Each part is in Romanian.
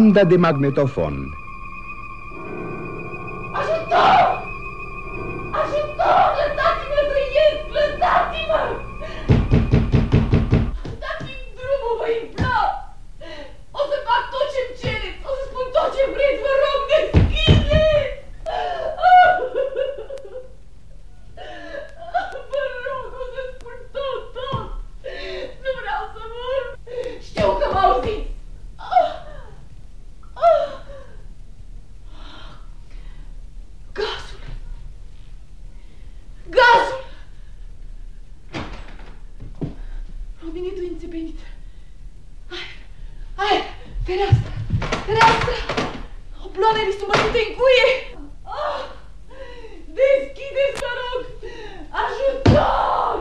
Banda de magnetofon Obloanele sunt bătute în cuie! Ah! Deschideți, vă rog! Ajutor!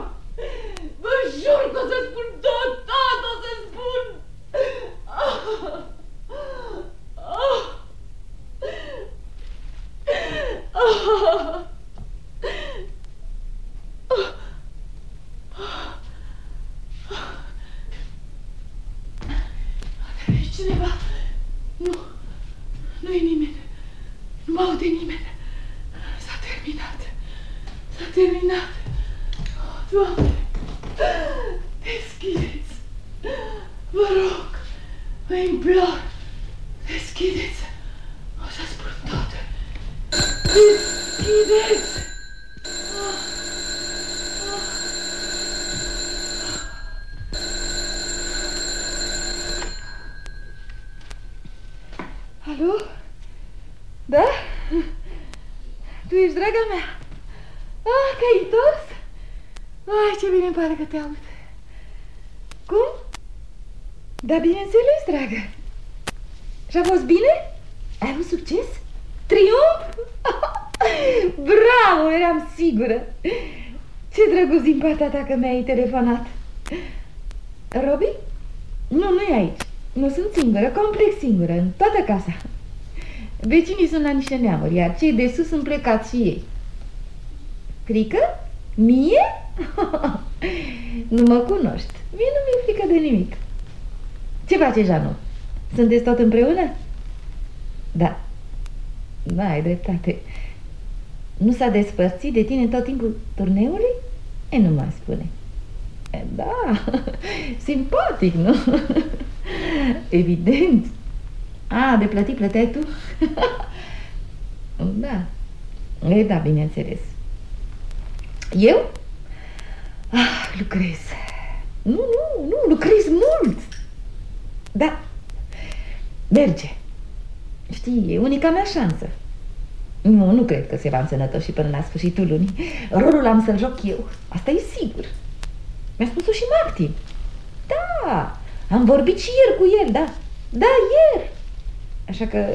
Vă jur că o să spun tot, tot o să spun! Ah! Ah! Ah! E cineva? Nu, nu e nimeni. Nu mă aude nimeni. S-a terminat. S-a terminat. Oh, Doamne, deschideți. Vă rog, vă implor, deschideți. O să spun tot. Deschideți. Alo? Da? Tu ești draga mea? Ah, că ai întors? Ai, ce bine îmi pare că te aud. Cum? Da, bineînțeles, dragă. Și a fost bine? Ai avut succes? Triumf? Bravo, eram sigură. Ce drăguț din partea ta că mi-ai telefonat. Robi? Nu, nu e aici. Nu sunt singură, complet singură, în toată casa. Vecinii sunt la niște neamuri, iar cei de sus sunt plecați și ei. Frică? Mie? nu mă cunoști. Mie nu mi-e frică de nimic. Ce face Janu? Sunteți tot împreună? Da. Da, ai dreptate. Nu s-a despărțit de tine tot timpul turneului? E, nu mai spune. E, da, simpatic, nu? Evident. A, de plătit plăteai tu? da. E, da, bineînțeles. Eu? Ah, lucrez. Nu, nu, nu, lucrez mult. Da. Merge. Știi, e unica mea șansă. Nu, nu cred că se va însănătoși până la sfârșitul lunii. Rolul am să-l joc eu. Asta e sigur. Mi-a spus-o și Martin. Da, am vorbit și ieri cu el, da. Da, ieri. Așa că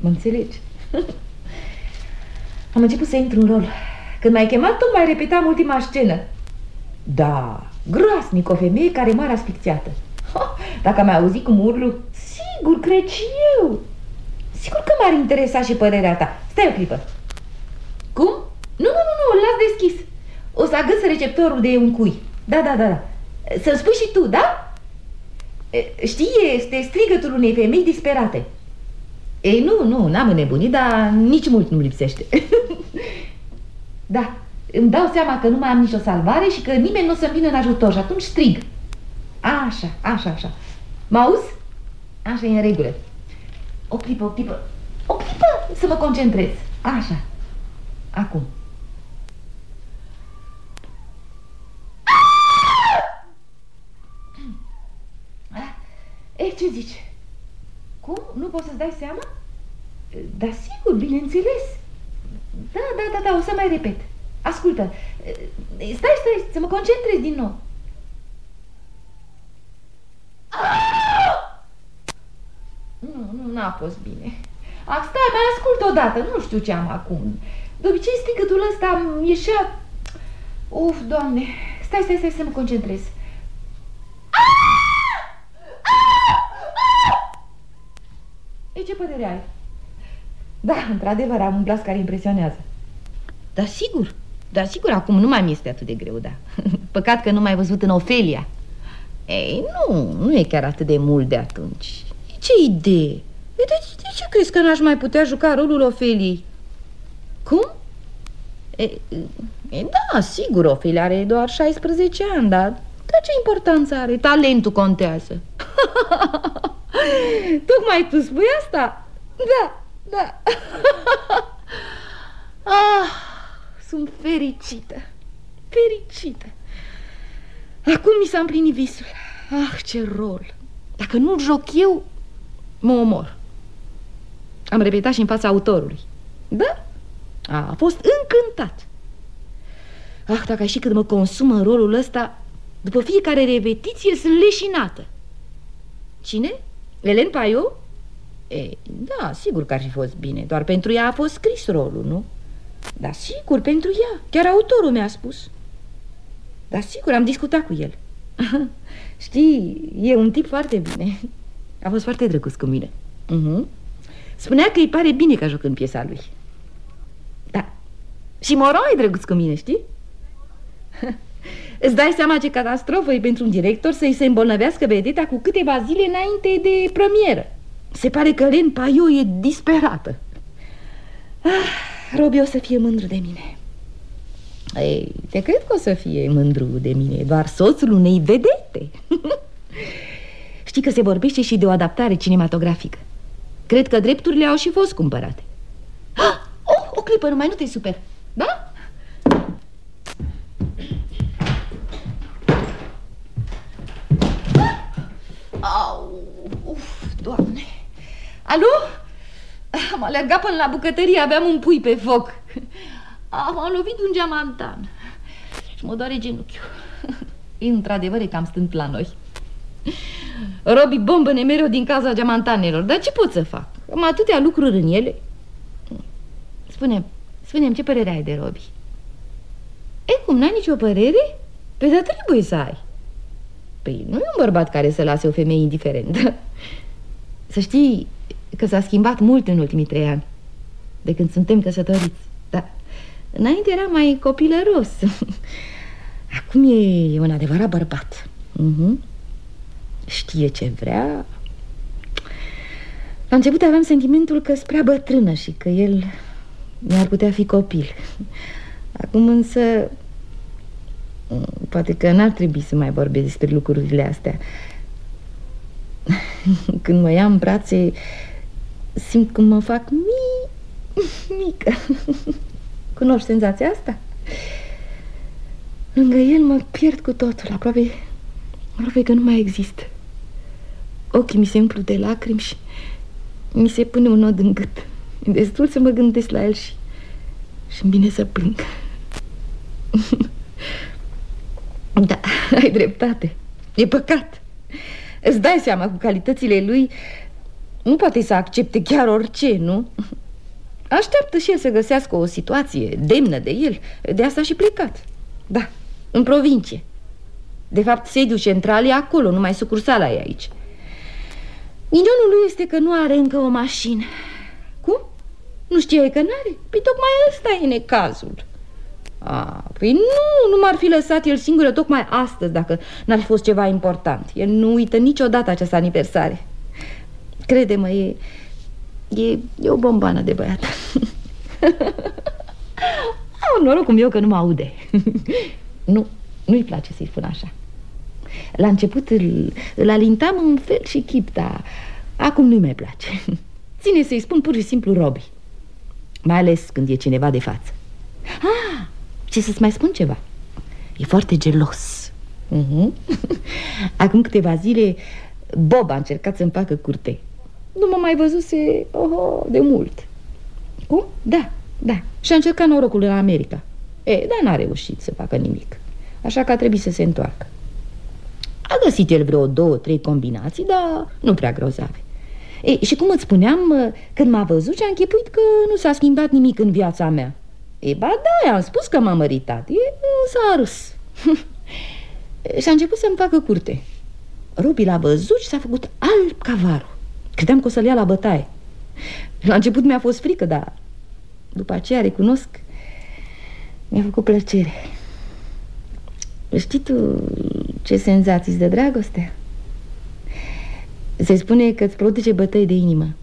mă înțelegi. am început să intru în rol. Când m-ai chemat, tot mai repetam ultima scenă. Da, groasnic, o femeie care m-a asfixiată. Dacă am auzit cum urlu, sigur, cred și eu. Sigur că m-ar interesa și părerea ta. Stai o clipă. Cum? Nu, nu, nu, nu, îl las deschis. O să agăs receptorul de un cui. Da, da, da, da. Să-mi spui și tu, da? Știi, este strigătul unei femei disperate. Ei, nu, nu, n-am înnebunit, dar nici mult nu lipsește. da, îmi dau seama că nu mai am nicio salvare și că nimeni nu o să-mi vină în ajutor și atunci strig. Așa, așa, așa. Mă auzi? Așa, e în regulă. O clipă, o clipă, o clipă să mă concentrez. Așa. Acum. E, ce zici? Cum? Nu poți să-ți dai seama? Da, sigur, bineînțeles. Da, da, da, da, o să mai repet. Ascultă, stai, stai, să mă concentrez din nou. Nu, nu, n-a fost bine. A, stai, mai ascult odată, nu știu ce am acum. De obicei strigătul ăsta ieșea... Uf, doamne, stai, stai, stai să mă concentrez. E, ce părere ai? Da, într-adevăr, am un glas care impresionează. Da, sigur, da, sigur, acum nu mai mi este atât de greu, da. Păcat că nu mai văzut în Ofelia. Ei, nu, nu e chiar atât de mult de atunci. Ce idee! De, de, de ce crezi că n-aș mai putea juca rolul Ofeliei? Cum? E, e, da, sigur, Ofelia are doar 16 ani, dar, dar ce importanță are? Talentul contează. Tocmai tu spui asta? Da, da. ah, sunt fericită, fericită. Acum mi s-a împlinit visul. Ah, ce rol! Dacă nu-l joc eu, mă omor. Am repetat și în fața autorului. Da? A, a fost încântat. Ah, dacă ai și cât mă consumă în rolul ăsta, după fiecare repetiție sunt leșinată. Cine? Elen Paiu? E, da, sigur că ar fi fost bine, doar pentru ea a fost scris rolul, nu? Da, sigur, pentru ea, chiar autorul mi-a spus Da, sigur, am discutat cu el Știi, e un tip foarte bine A fost foarte drăguț cu mine uh mhm. -huh. Spunea că îi pare bine ca în piesa lui. Da, și Moro e drăguț cu mine, știi? Îți dai seama ce catastrofă e pentru un director să-i se îmbolnăvească vedeta cu câteva zile înainte de premieră. Se pare că Len Paiu e disperată. Ah. Robi o să fie mândru de mine. Ei, te cred că o să fie mândru de mine Doar soțul unei vedete. Știi că se vorbește și de o adaptare cinematografică Cred că drepturile au și fost cumpărate ah, oh, O clipă numai, nu te super Da? Au, uf, doamne Alo? Am alergat până la bucătărie, aveam un pui pe foc. M-am lovit un geamantan și mă doare genunchiul. Într-adevăr e cam stânt la noi. Robi bombă mereu din casa geamantanelor, dar ce pot să fac? Am atâtea lucruri în ele. spune spune ce părere ai de Robi? E, cum, n-ai nicio părere? Păi, dar trebuie să ai. Păi, nu e un bărbat care să lase o femeie indiferentă. Să știi, că s-a schimbat mult în ultimii trei ani De când suntem căsătoriți Dar înainte era mai copilăros Acum e un adevărat bărbat uh mhm. -huh. Știe ce vrea La început aveam sentimentul că prea bătrână Și că el mi-ar putea fi copil Acum însă Poate că n-ar trebui să mai vorbesc despre lucrurile astea Când mă ia în brațe simt cum mă fac mi mică. Cunoști senzația asta? Lângă el mă pierd cu totul, aproape, aproape că nu mai există. Ochii mi se umplu de lacrimi și mi se pune un nod în gât. E destul să mă gândesc la el și și îmi bine să plâng. da, ai dreptate. E păcat. Îți dai seama cu calitățile lui nu poate să accepte chiar orice, nu? Așteaptă și el să găsească o situație demnă de el De asta și plecat Da, în provincie De fapt, sediul central e acolo, numai sucursala e aici Minionul lui este că nu are încă o mașină. Cum? Nu știai că n-are? Păi tocmai ăsta e necazul. A, păi nu, nu m-ar fi lăsat el singură tocmai astăzi dacă n-ar fi fost ceva important. El nu uită niciodată această aniversare. Crede-mă, e, e, e o bombană de băiat. Au noroc cum eu că nu mă aude. Nu, nu-i place să-i spun așa La început îl, îl alintam în fel și chip, dar acum nu-i mai place. Ține să-i spun pur și simplu Robi Mai ales când e cineva de față. Ah, ce să-ți mai spun ceva? E foarte gelos. Uh -huh. Acum câteva zile Bob a încercat să-mi facă curte. Nu mă mai văzuse oho, de mult. Cum? Da, da. Și a încercat norocul în America. E, dar n-a reușit să facă nimic. Așa că a trebuit să se întoarcă A găsit el vreo două, trei combinații Dar nu prea grozave. E, Și cum îți spuneam, când m-a văzut și-a închipuit că nu s-a schimbat nimic în viața mea. E, ba da, i-am spus că m-a măritat. E, nu s-a râs Și a început să-mi facă curte. Robi l-a văzut și s-a făcut alb ca varul. Credeam că o să-l ia la bătaie. La început mi-a fost frică, dar după aceea recunosc Mi-a făcut plăcere. Știi tu ce senzații de dragoste? Se spune că îți produce bătăi de inimă.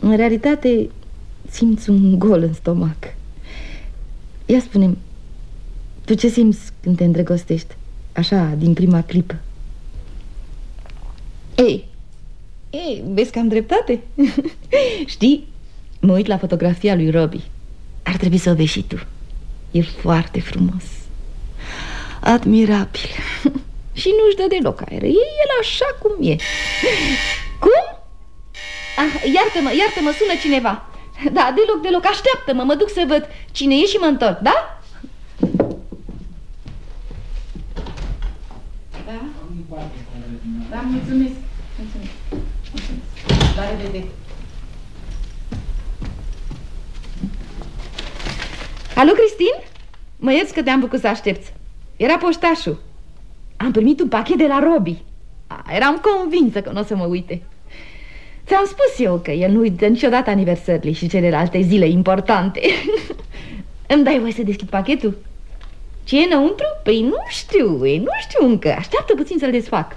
În realitate simți un gol în stomac. Ia spune tu ce simți când te îndrăgostești? Așa, din prima clipă. Ei, ei, vezi că am dreptate? Știi, mă uit la fotografia lui Robbie. Ar trebui să o vezi și tu. E foarte frumos Admirabil Și nu-și dă deloc aer E el așa cum e Cum? Ah, iartă-mă, iartă-mă, sună cineva Da, deloc, deloc, așteaptă-mă, mă duc să văd cine e și mă întorc, da? Da? Da, mulțumesc Mulțumesc, mulțumesc. La revedere Alo, Cristin? Mă ierți că te-am făcut să aștepți Era poștașul. Am primit un pachet de la Robi. Eram convinsă că nu o să mă uite. Ți-am spus eu că el nu uită niciodată aniversările și celelalte zile importante. Îmi dai voie să deschid pachetul? Ce e înăuntru? Păi nu știu, nu știu încă. Așteaptă puțin să-l desfac.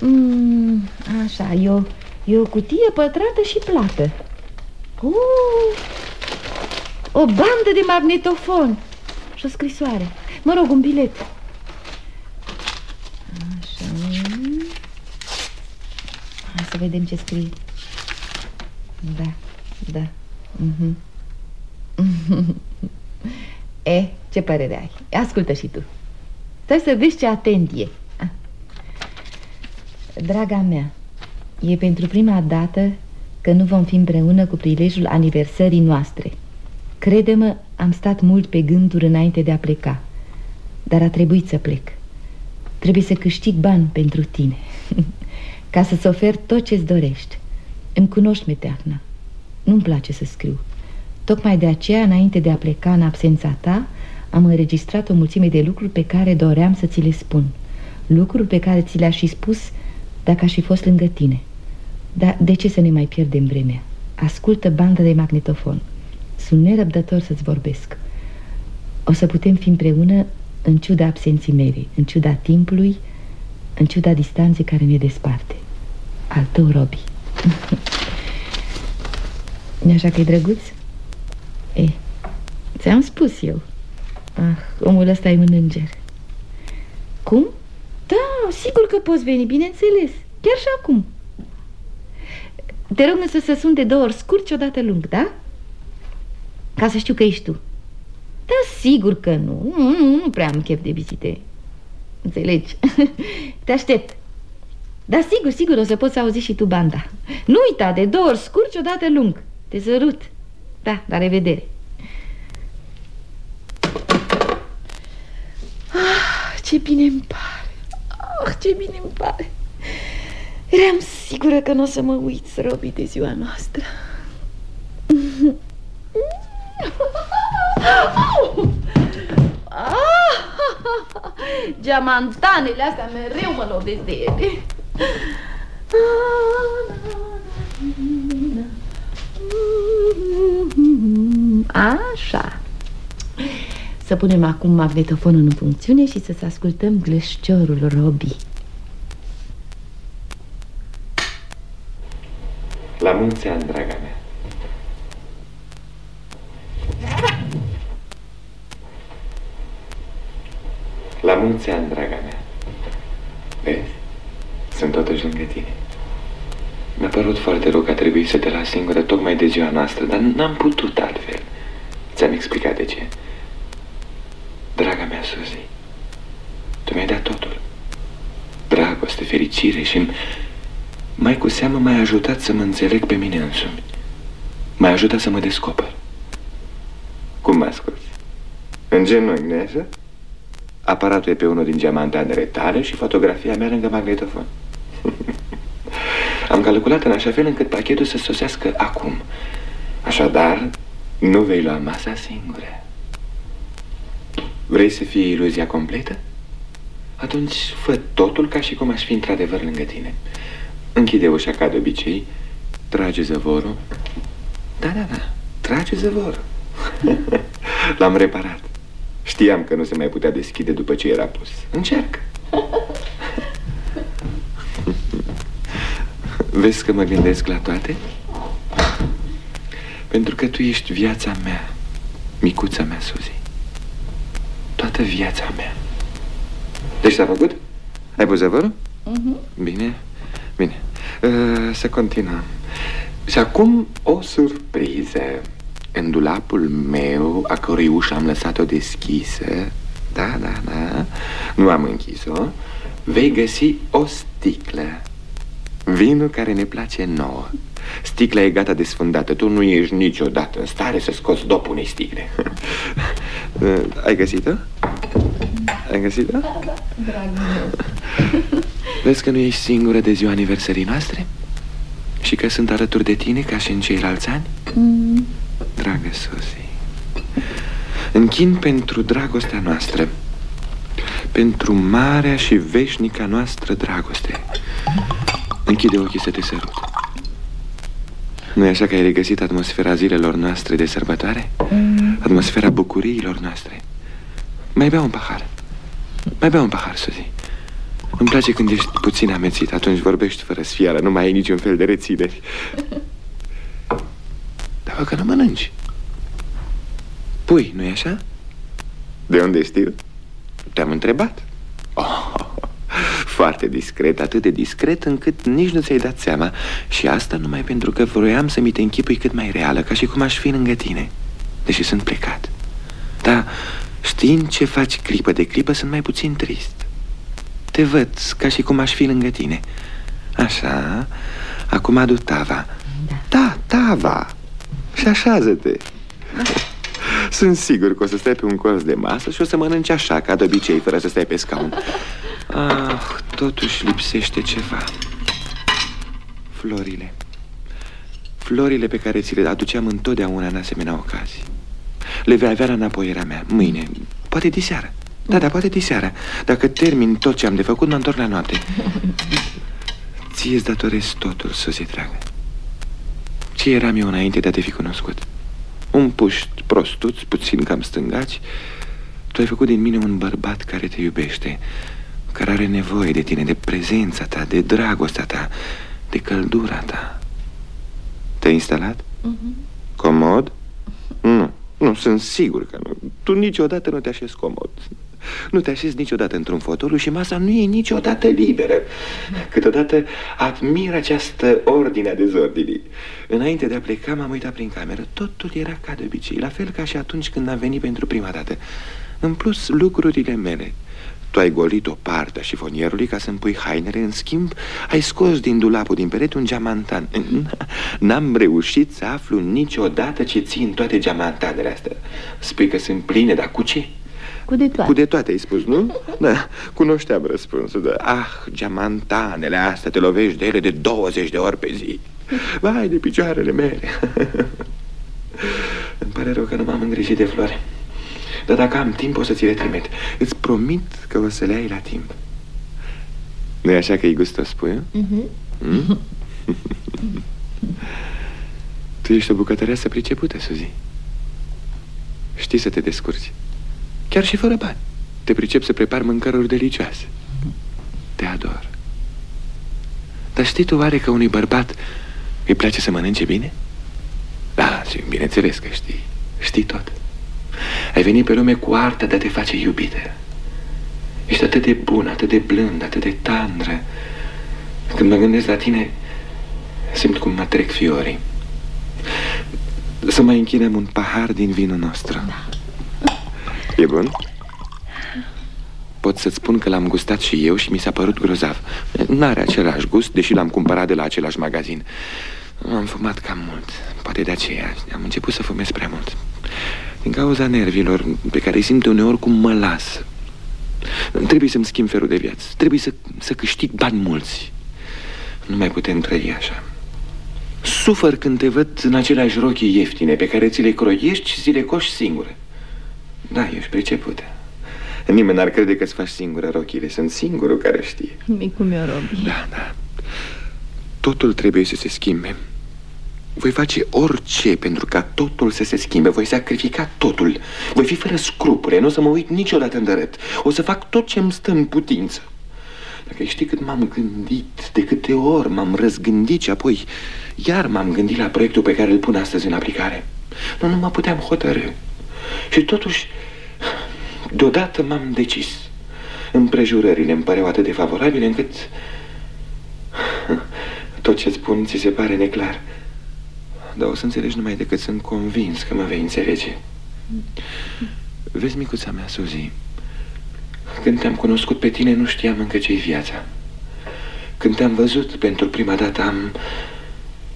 Mm, Așa, e o, e o cutie pătrată și plată. Uh, O bandă de magnetofon Și o scrisoare Mă rog, un bilet. Așa Hai să vedem ce scrie. Da, da. Mm -hmm. E, ce părere ai? Ascultă și tu. Stai să vezi ce atent e. Draga mea E pentru prima dată că nu vom fi împreună cu prilejul aniversării noastre. Crede-mă, am stat mult pe gânduri înainte de a pleca Dar a trebuit să plec. Trebuie să câștig bani pentru tine. Ca să-ți ofer tot ce-ți dorești. Îmi cunoști meteahna. Nu-mi place să scriu. Tocmai de aceea, înainte de a pleca în absența ta Am înregistrat o mulțime de lucruri pe care doream să ți le spun. Lucruri pe care ți le-aș fi spus dacă aș fi fost lângă tine. Dar de ce să ne mai pierdem vremea? Ascultă banda de magnetofon. Sunt nerăbdător să-ți vorbesc. O să putem fi împreună în ciuda absenții mele În ciuda timpului În ciuda distanței care ne desparte. Al tău, Robi. Nu așa că e drăguț? E, ți-am spus eu. Ah, omul ăsta e un înger. Cum? Da, sigur că poți veni, bineînțeles. Chiar și acum. Te rog însă să sun de două ori scurt și odată lung, da? Ca să știu că ești tu Da, sigur că nu. Nu, nu, nu prea am chef de vizite. Înțelegi? Te aștept. Da, sigur, sigur, o să poți auzi și tu banda. Nu uita, de două ori scurt și odată lung. Te sărut. Da, la revedere. Ah, ce bine îmi pare. Ah, ce bine îmi pare. Eram sigură că nu o să mă uiți, Robi, de ziua noastră Geamantanele astea mereu mă lovesc de ele Așa să punem acum magnetofonul în funcțiune și să-ți ascultăm glășciorul Robi. La mulți ani, draga mea. Mulți ani, draga mea. Vezi? Sunt totuși lângă tine. Mi-a părut foarte rău că a trebuit să te las singură tocmai de ziua noastră, dar n-am putut altfel. Ți-am explicat de ce. Draga mea, Suzy, tu mi-ai dat totul. Dragoste, fericire și mai cu seamă m-ai ajutat să mă înțeleg pe mine însumi. M-ai ajutat să mă descoper. Cum mă asculti? În genunchi, nu așa? Aparatul e pe unul din geamantanele tale și fotografia mea lângă magnetofon. Am calculat în așa fel încât pachetul să sosească acum. Așadar, nu vei lua masa singură. Vrei să fie iluzia completă? Atunci fă totul ca și cum aș fi într-adevăr lângă tine. Închide ușa ca de obicei, trage zăvorul. Da, da, da, trage zăvorul. L-am reparat. Știam că nu se mai putea deschide după ce era pus. Încerc. Vezi că mă gândesc la toate? Pentru că tu ești viața mea Micuța mea, Suzy Toată viața mea Deci s-a făcut? Ai pus zăvorul? Uh Mhm. -huh. Bine, bine uh, Să continuăm Și acum o surpriză În dulapul meu A cărui ușă am lăsat-o deschisă Da, da, da Nu am închis-o Vei găsi o sticlă Vinul care ne place nouă Sticla e gata desfundată Tu nu ești niciodată în stare să scoți dopul unei sticle Ai găsit-o? Ai găsit-o? Da, da, dragul meu. Vezi că nu ești singură de ziua aniversării noastre? Și că sunt alături de tine ca și în ceilalți ani? Mm. Dragă Suzy Închin pentru dragostea noastră Pentru marea și veșnica noastră dragoste. Închide ochii să te sărut nu e așa că ai regăsit atmosfera zilelor noastre de sărbătoare? Mm. Atmosfera bucuriilor noastre. Mai bea un pahar. Mai bea un pahar, Suzy Îmi place când ești puțin amețit. Atunci vorbești fără sfială. Nu mai ai niciun fel de rețineri Dar vă că nu mănânci. Pui, nu-i așa? De unde știu? Te-am întrebat. Oh, Foarte discret, atât de discret încât nici nu ți-ai dat seama. Și asta numai pentru că vroiam să mi te închipui cât mai reală Ca și cum aș fi lângă tine. Deși sunt plecat. Dar știind ce faci clipă de clipă sunt mai puțin trist. Te văd ca și cum aș fi lângă tine. Așa, acum adu tava. Da, da tava Și așează-te. Da. Sunt sigur că o să stai pe un colț de masă și o să mănânci așa, ca de obicei, fără să stai pe scaun. Ah, totuși lipsește ceva. Florile. Florile pe care ți le aduceam întotdeauna în asemenea ocazii. Le vei avea la înapoierea mea, mâine, poate diseară. Da, da, poate diseară. Dacă termin tot ce am de făcut, mă întorc la noapte. Ție-ți datorez totul, Suzy, dragă Ce eram eu înainte de a te fi cunoscut? Un puști prostuți, puțin cam stângaci Tu ai făcut din mine un bărbat care te iubește Care are nevoie de tine, de prezența ta, de dragostea ta De căldura ta Te-ai instalat? Mhm. Comod? Nu, nu, sunt sigur că nu Tu niciodată nu te așezi comod nu te așezi niciodată într-un fotoliu și masa nu e niciodată liberă. Câteodată admir această ordine a dezordinii. Înainte de a pleca m-am uitat prin cameră. Totul era ca de obicei, la fel ca și atunci când am venit pentru prima dată. În plus, lucrurile mele. Tu ai golit o parte a șifonierului ca să-mi pui hainele. În schimb, ai scos din dulapul din perete un geamantan. N-am reușit să aflu niciodată ce țin toate geamantanele astea. Spui că sunt pline, dar cu ce? Cu de toate Cu de toate ai spus, nu? Da, cunoșteam răspunsul de, Ah, geamantanele astea, te lovești de ele de 20 de ori pe zi Vai de picioarele mele Îmi pare rău că nu m-am îngrijit de flori Dar dacă am timp o să ți le trimit Îți promit că o să le ai la timp nu e așa că e gustos, spui? Mhm. Mm? tu ești o bucătăreasă pricepută, Suzy Știi să te descurci Chiar și fără bani. Te pricep să prepari mâncăruri delicioase. Te ador. Dar știi tu oare că unui bărbat Îi place să mănânce bine? Da, și bineînțeles că știi. Știi tot. Ai venit pe lume cu arta de a te face iubită Ești atât de bun, atât de blând, atât de tandră. Când mă gândesc la tine Simt cum mă trec fiorii. Să mai închinăm un pahar din vinul nostru. Da E bun? Pot să-ți spun că l-am gustat și eu și mi s-a părut grozav. N-are același gust, deși l-am cumpărat de la același magazin. Am fumat cam mult. Poate de aceea am început să fumez prea mult. Din cauza nervilor pe care îi simt uneori cum mă las. Trebuie să-mi schimb felul de viață. Trebuie să, să câștig bani mulți. Nu mai putem trăi așa. Sufăr când te văd în aceleași rochii ieftine Pe care ți le croiești și ți le coși singură Da, ești pricepută. Nimeni n-ar crede că-ți faci singură rochile. Sunt singurul care știe. Micul meu, Robi. Da, da. Totul trebuie să se schimbe. Voi face orice pentru ca totul să se schimbe. Voi sacrifica totul. Voi fi fără scrupule. Nu o să mă uit niciodată în dărât. O să fac tot ce îmi stă în putință. Dacă știi cât m-am gândit, de câte ori m-am răzgândit și apoi iar m-am gândit la proiectul pe care îl pun astăzi în aplicare. Nu, nu mă puteam hotărâ. Și totuși, deodată m-am decis. Împrejurările îmi păreau atât de favorabile încât tot ce spun ți se pare neclar. Dar o să înțelegi numai decât sunt convins că mă vei înțelege. Vezi, micuța mea, Suzy, când te-am cunoscut pe tine, nu știam încă ce-i viața. Când te-am văzut pentru prima dată, am,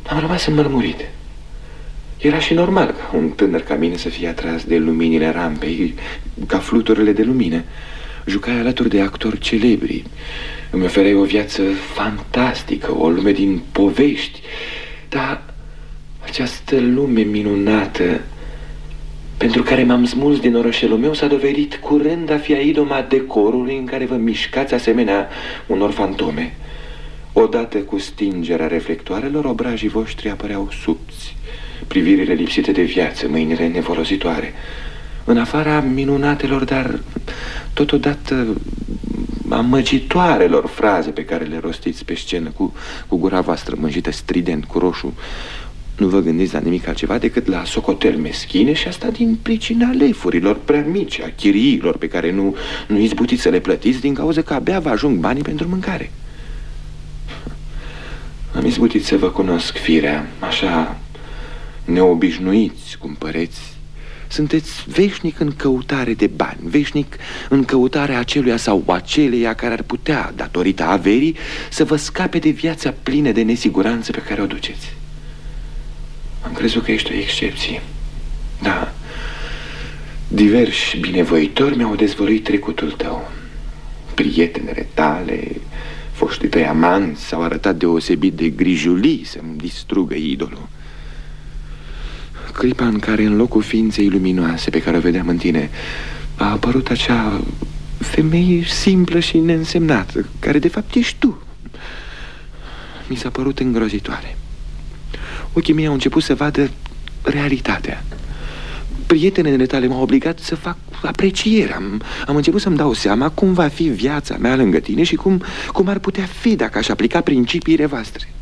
am rămas înmărmurit. Era și normal ca un tânăr ca mine să fie atras de luminile rampei, ca fluturile de lumină. Jucai alături de actori celebri. Îmi ofereai o viață fantastică, o lume din povești. Dar această lume minunată pentru care m-am smuls din orășelul meu s-a dovedit curând a fi idoma decorului în care vă mișcați asemenea unor fantome. Odată cu stingerea reflectoarelor, obrajii voștri apăreau subți, privirile lipsite de viață, mâinile nefolositoare. În afara minunatelor, dar totodată amăgitoarelor fraze pe care le rostiți pe scenă cu, cu gura voastră mânjită strident, cu roșu, nu vă gândiți la nimic altceva decât la socotel meschine și asta din pricina lefurilor prea mici, a chiriilor pe care nu, nu izbutiți să le plătiți din cauza că abia vă ajung banii pentru mâncare. Am izbutit să vă cunosc firea, așa neobișnuiți, cum păreți. Sunteți veșnic în căutare de bani, veșnic în căutarea aceluia sau aceleia care ar putea, datorită averii, să vă scape de viața plină de nesiguranță pe care o duceți. Am crezut că ești o excepție. Da. Diversi binevoitori mi-au dezvăluit trecutul tău. Prietenele tale, foștii tăi amanți s-au arătat deosebit de grijuliți să-mi distrugă idolul. Clipa în care în locul ființei luminoase pe care o vedeam în tine a apărut acea femeie simplă și neînsemnată, care de fapt ești tu. Mi s-a părut îngrozitoare. Ochii mei au început să vadă realitatea. Prietenele tale m-au obligat să fac apreciere. Am, am început să-mi dau seama cum va fi viața mea lângă tine și cum, cum ar putea fi dacă aș aplica principiile voastre.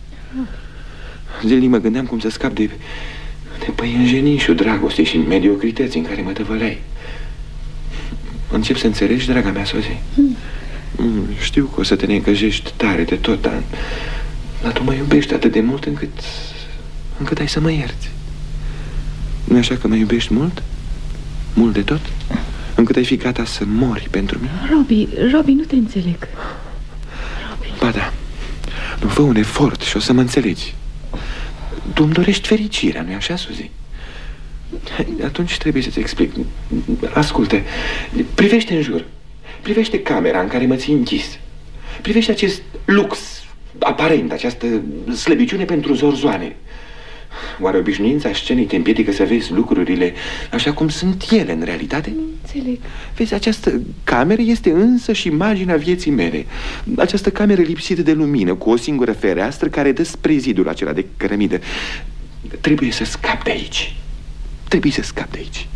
Zilnic mă gândeam cum să scap de, de păienjenișul dragostei și mediocrități în care mă tăvăleai. Încep să înțelegi, draga mea, Sozi? Mm, știu că o să te neîncăjești tare de tot, dar, dar tu mă iubești atât de mult încât încât ai să mă ierți. nu așa că mă iubești mult? Mult de tot? Încât ai fi gata să mori pentru mine? Robi, Robi, nu te înțeleg. Robi. Ba da, nu fă un efort și o să mă înțelegi. Tu îmi dorești fericirea, nu-i așa, Suzi? Atunci trebuie să-ți explic. Ascultă, privește în jur. Privește camera în care mă ții închis. Privește acest lux aparent, această slăbiciune pentru zorzoane. Oare obișnuința scenei te împiedică să vezi lucrurile așa cum sunt ele în realitate? Nu înțeleg. Vezi, această cameră este însă și imaginea vieții mele. Această cameră lipsită de lumină, cu o singură fereastră care dă spre zidul acela de cărămidă. Trebuie să scap de aici. Trebuie să scap de aici.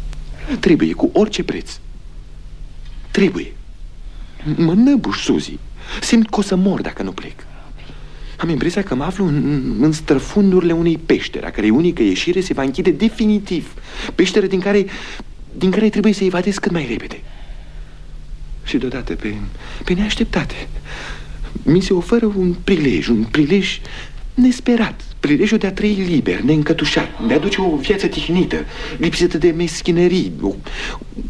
Trebuie, cu orice preț. Trebuie. Mă năbuș, Suzy. Simt că o să mor dacă nu plec. Am impresia că mă aflu în, în străfundurile unei peștere, a cărei unică ieșire se va închide definitiv. Peștere din care, din care trebuie să evadez cât mai repede. Și deodată, pe, pe neașteptate, mi se oferă un prilej, un prilej nesperat. Prilejul de a trăi liber, neîncătușat, de a duce o viață tihnită, lipsită de meschinării, o,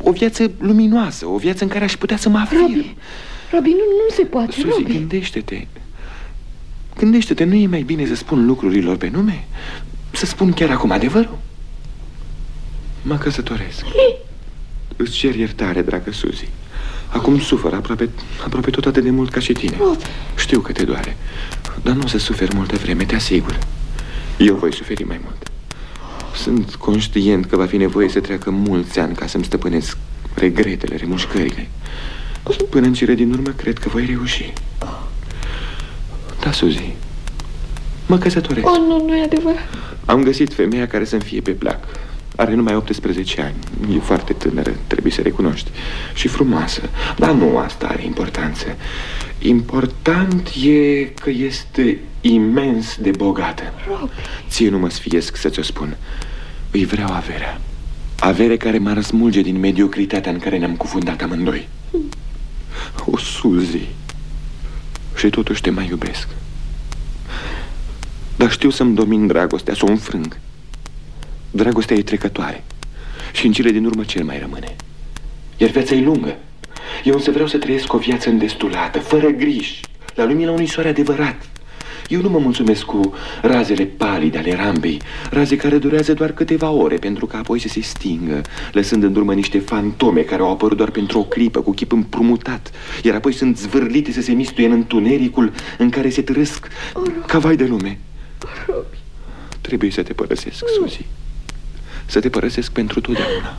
o viață luminoasă, o viață în care aș putea să mă afirm. Robi, Robi nu, nu se poate, Suzy, Robi. gândește-te. Gândește-te, nu e mai bine să spun lucrurilor pe nume? Să spun chiar acum adevărul? Mă căsătoresc. Îți cer iertare, dragă Suzy. Acum sufăr aproape, aproape tot atât de mult ca și tine. Rob. Știu că te doare Dar nu o să suferi multă vreme, te asigur. Eu voi suferi mai mult. Sunt conștient că va fi nevoie să treacă mulți ani Ca să-mi stăpânesc regretele, remușcările. Până în cele din urmă cred că voi reuși da, Suzy Mă căsătoresc Oh, nu, nu e adevărat Am găsit femeia care să-mi fie pe plac Are numai 18 ani. E foarte tânără, trebuie să recunoști. Și frumoasă. Dar nu asta are importanță. Important e că este imens de bogată. Rob. Ție nu mă sfiesc să ți-o spun. Îi vreau averea. Avere care m-ar smulge din mediocritatea în care ne-am cufundat amândoi. O, Suzi. Și totuși te mai iubesc. Dar știu să-mi domin dragostea, să o înfrâng. Dragostea e trecătoare. Și în cele din urmă cel mai rămâne. Iar viața e lungă. Eu însă vreau să trăiesc o viață îndestulată, fără griji, la lumina unui soare adevărat. Eu nu mă mulțumesc cu razele palide ale rambei, raze care durează doar câteva ore, pentru că apoi să se stingă, lăsând în urmă niște fantome care au apărut doar pentru o clipă, cu chip împrumutat, iar apoi sunt zvârlite să se mistuie în întunericul în care se târăsc ca vai de lume. Robi. Trebuie să te părăsesc, Suzy. Să te părăsesc pentru totdeauna.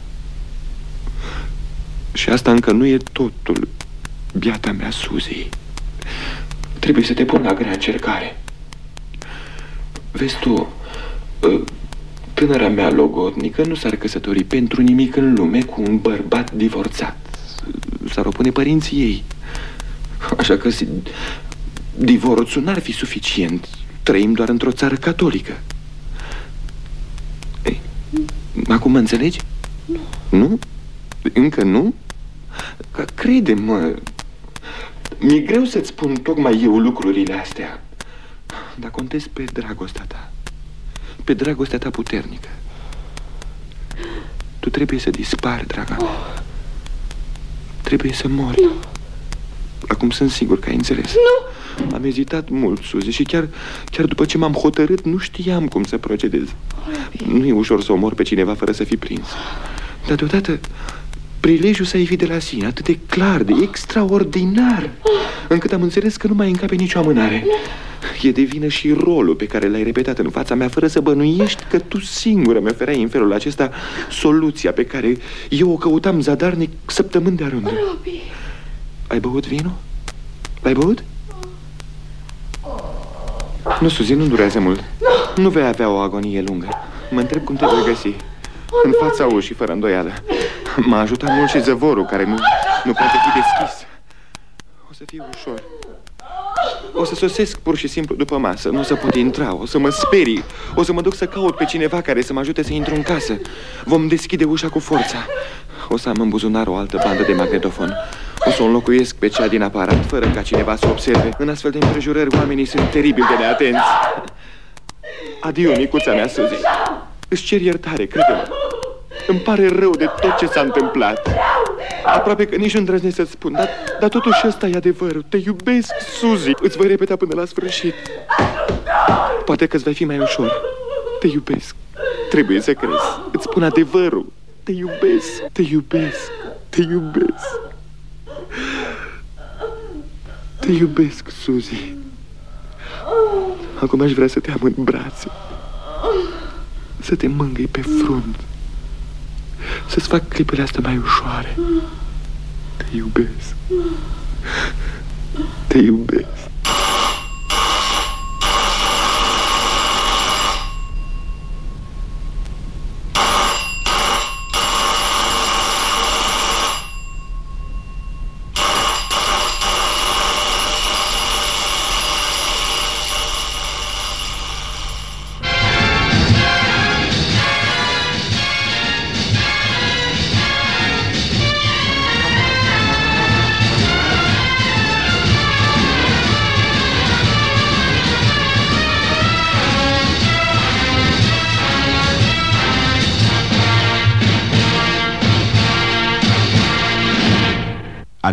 Și asta încă nu e totul, biata mea, Suzy. Trebuie să te pun la grea încercare. Vezi tu, ă, tânăra mea logodnică nu s-ar căsători pentru nimic în lume cu un bărbat divorțat. S-ar opune părinții ei. Așa că divorțul n-ar fi suficient. Trăim doar într-o țară catolică. Ei, acum mă înțelegi? Nu. Nu? Încă nu? Crede-mă, mi-e greu să-ți spun tocmai eu lucrurile astea. Dar contez pe dragostea ta. Pe dragostea ta puternică. Tu trebuie să dispari, draga mea. Trebuie să mori. Nu. Acum sunt sigur că ai înțeles. Nu. Am ezitat mult, Suzy, și chiar, chiar după ce m-am hotărât, nu știam cum să procedez. Nu e ușor să omor pe cineva fără să fii prins. Dar deodată prilejul să ieși de la sine atât de clar, de extraordinar, încât am înțeles că nu mai încape nicio amânare. E de vină și rolul pe care l-ai repetat în fața mea fără să bănuiești că tu singură mi oferai în felul acesta soluția pe care eu o căutam zadarnic săptămâni de-a rândul. Robi. Ai băut vinul? L-ai băut? Nu, Suzi, nu durează mult. Nu. nu vei avea o agonie lungă. Mă întreb cum te voi găsi. În fața ușii, fără îndoială. M-a ajutat mult și zăvorul, care nu, nu poate fi deschis. O să fie ușor. O să sosesc pur și simplu după masă. Nu o să pot intra, o să mă sperii. O să mă duc să caut pe cineva care să mă ajute să intru în casă. Vom deschide ușa cu forța. O să am în buzunar o altă bandă de magnetofon. O să o înlocuiesc pe cea din aparat Fără ca cineva să observe. În astfel de împrejurări oamenii sunt teribil de neatenți. Adio, micuța mea, Suzy. Îți cer iertare, crede-mă îmi pare rău de tot ce s-a întâmplat. Aproape că nici nu îndrăznesc să-ți spun dar, dar totuși ăsta e adevărul. Te iubesc, Suzy. Îți voi repeta până la sfârșit. Poate că îți va fi mai ușor. Te iubesc. Trebuie să crezi. Îți spun adevărul. Te iubesc. Te iubesc. Te iubesc. Te iubesc, Suzy. Acum aș vrea să te am în brațe. Să te mângâi pe frunte să-ți fac clipele astea mai ușoare. Te iubesc. Te iubesc.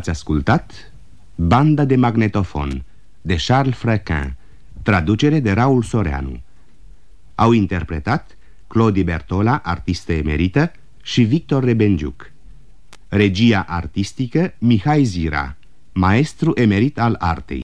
Ați ascultat Banda de magnetofon de Charles Frequin, traducere de Raul Soreanu. Au interpretat Claudie Bertola, artistă emerită, și Victor Rebengiuc. Regia artistică Mihai Zira, maestru emerit al artei.